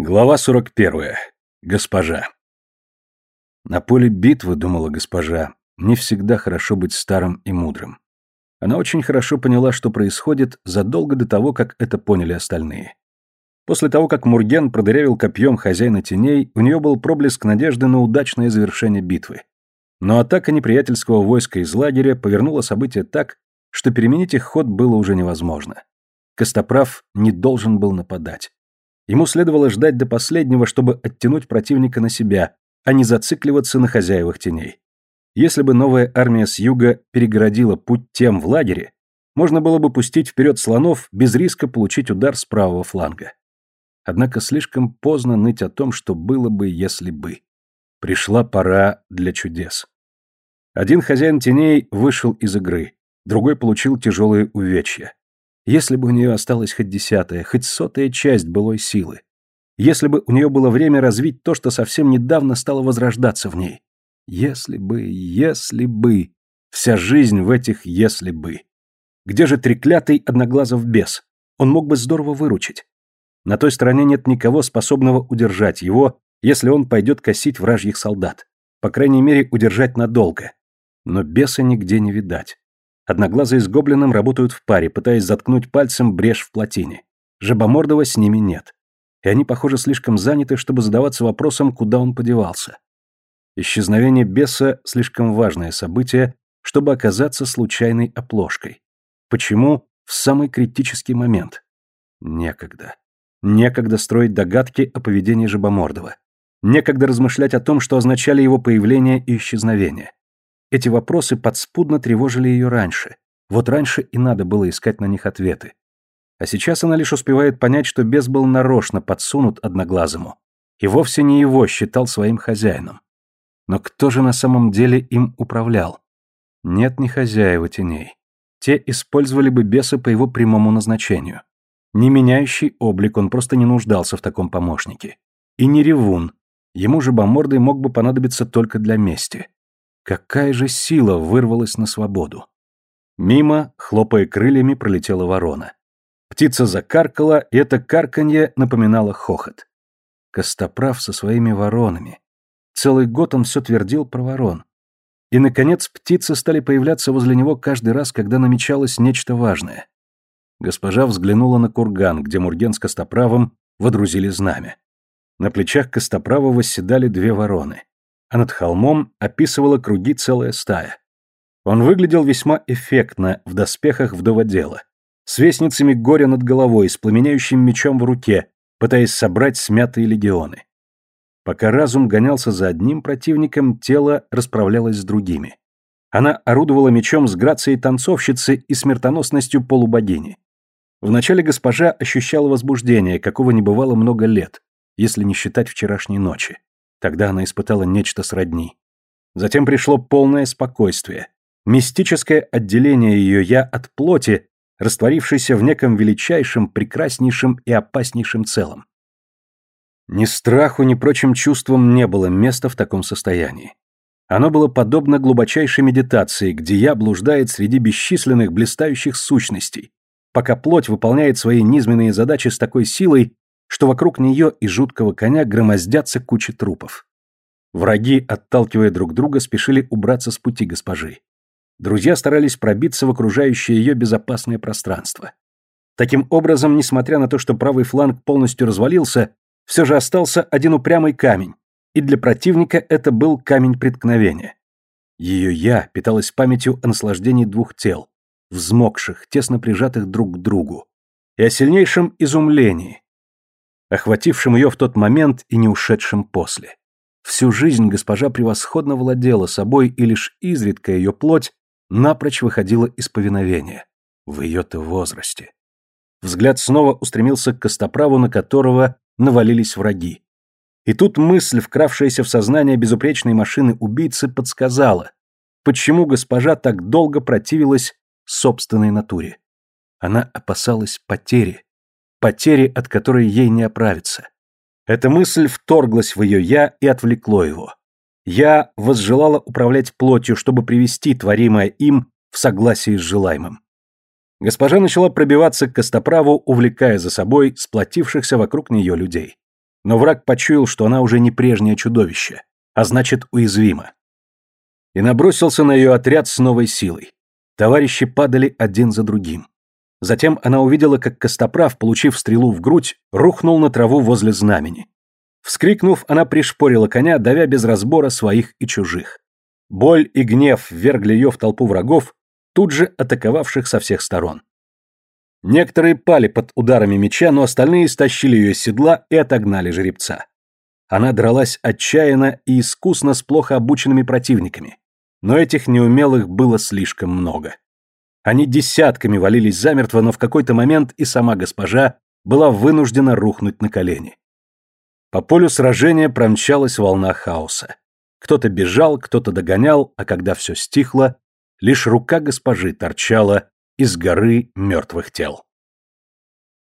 Глава 41. Госпожа. На поле битвы, думала госпожа, не всегда хорошо быть старым и мудрым. Она очень хорошо поняла, что происходит, задолго до того, как это поняли остальные. После того, как Мурген продырявил копьем хозяина теней, у нее был проблеск надежды на удачное завершение битвы. Но атака неприятельского войска из лагеря повернула события так, что переменить их ход было уже невозможно. Костоправ не должен был нападать. Ему следовало ждать до последнего, чтобы оттянуть противника на себя, а не зацикливаться на хозяевах теней. Если бы новая армия с юга перегородила путь тем в лагере, можно было бы пустить вперед слонов без риска получить удар с правого фланга. Однако слишком поздно ныть о том, что было бы, если бы. Пришла пора для чудес. Один хозяин теней вышел из игры, другой получил тяжелые увечья. Если бы у нее осталась хоть десятая, хоть сотая часть былой силы. Если бы у нее было время развить то, что совсем недавно стало возрождаться в ней. Если бы, если бы. Вся жизнь в этих «если бы». Где же треклятый одноглазов бес? Он мог бы здорово выручить. На той стороне нет никого, способного удержать его, если он пойдет косить вражьих солдат. По крайней мере, удержать надолго. Но беса нигде не видать. Одноглазые с гоблином работают в паре, пытаясь заткнуть пальцем брешь в плотине. Жабомордова с ними нет. И они, похоже, слишком заняты, чтобы задаваться вопросом, куда он подевался. Исчезновение беса – слишком важное событие, чтобы оказаться случайной оплошкой. Почему в самый критический момент? Некогда. Некогда строить догадки о поведении Жабомордова. Некогда размышлять о том, что означали его появление и исчезновение. Эти вопросы подспудно тревожили ее раньше. Вот раньше и надо было искать на них ответы. А сейчас она лишь успевает понять, что бес был нарочно подсунут одноглазому. И вовсе не его считал своим хозяином. Но кто же на самом деле им управлял? Нет, не хозяева теней. Те использовали бы беса по его прямому назначению. Не меняющий облик, он просто не нуждался в таком помощнике. И не ревун. Ему же бомордый мог бы понадобиться только для мести. Какая же сила вырвалась на свободу? Мимо, хлопая крыльями, пролетела ворона. Птица закаркала, и это карканье напоминало хохот. Костоправ со своими воронами. Целый год он все твердил про ворон. И, наконец, птицы стали появляться возле него каждый раз, когда намечалось нечто важное. Госпожа взглянула на курган, где Мурген с Костоправом водрузили знамя. На плечах Костоправа восседали две вороны а над холмом описывала круги целая стая. Он выглядел весьма эффектно в доспехах вдоводела, с вестницами горя над головой, с пламеняющим мечом в руке, пытаясь собрать смятые легионы. Пока разум гонялся за одним противником, тело расправлялось с другими. Она орудовала мечом с грацией танцовщицы и смертоносностью полубогини. Вначале госпожа ощущала возбуждение, какого не бывало много лет, если не считать вчерашней ночи. Тогда она испытала нечто сродни. Затем пришло полное спокойствие, мистическое отделение ее «я» от плоти, растворившейся в неком величайшем, прекраснейшем и опаснейшем целом. Ни страху, ни прочим чувствам не было места в таком состоянии. Оно было подобно глубочайшей медитации, где я блуждает среди бесчисленных блистающих сущностей, пока плоть выполняет свои низменные задачи с такой силой, что вокруг нее и жуткого коня громоздятся кучи трупов. Враги, отталкивая друг друга, спешили убраться с пути госпожи. Друзья старались пробиться в окружающее ее безопасное пространство. Таким образом, несмотря на то, что правый фланг полностью развалился, все же остался один упрямый камень, и для противника это был камень преткновения. Ее «я» питалась памятью о наслаждении двух тел, взмокших, тесно прижатых друг к другу, и о сильнейшем изумлении, охватившим ее в тот момент и не ушедшим после. Всю жизнь госпожа превосходно владела собой, и лишь изредка ее плоть напрочь выходила из повиновения. В ее-то возрасте. Взгляд снова устремился к костоправу, на которого навалились враги. И тут мысль, вкравшаяся в сознание безупречной машины убийцы, подсказала, почему госпожа так долго противилась собственной натуре. Она опасалась потери, потери, от которой ей не оправиться. Эта мысль вторглась в ее «я» и отвлекло его. «Я» возжелала управлять плотью, чтобы привести творимое им в согласии с желаемым. Госпожа начала пробиваться к костоправу, увлекая за собой сплотившихся вокруг нее людей. но враг почуял, что она уже не прежнее чудовище, а значит уязвима. И набросился на ее отряд с новой силой. Товарищи падали один за другим. Затем она увидела, как Костоправ, получив стрелу в грудь, рухнул на траву возле знамени. Вскрикнув, она пришпорила коня, давя без разбора своих и чужих. Боль и гнев ввергли ее в толпу врагов, тут же атаковавших со всех сторон. Некоторые пали под ударами меча, но остальные стащили ее с седла и отогнали жеребца. Она дралась отчаянно и искусно с плохо обученными противниками, но этих неумелых было слишком много. Они десятками валились замертво, но в какой-то момент и сама госпожа была вынуждена рухнуть на колени. По полю сражения промчалась волна хаоса. Кто-то бежал, кто-то догонял, а когда все стихло, лишь рука госпожи торчала из горы мертвых тел.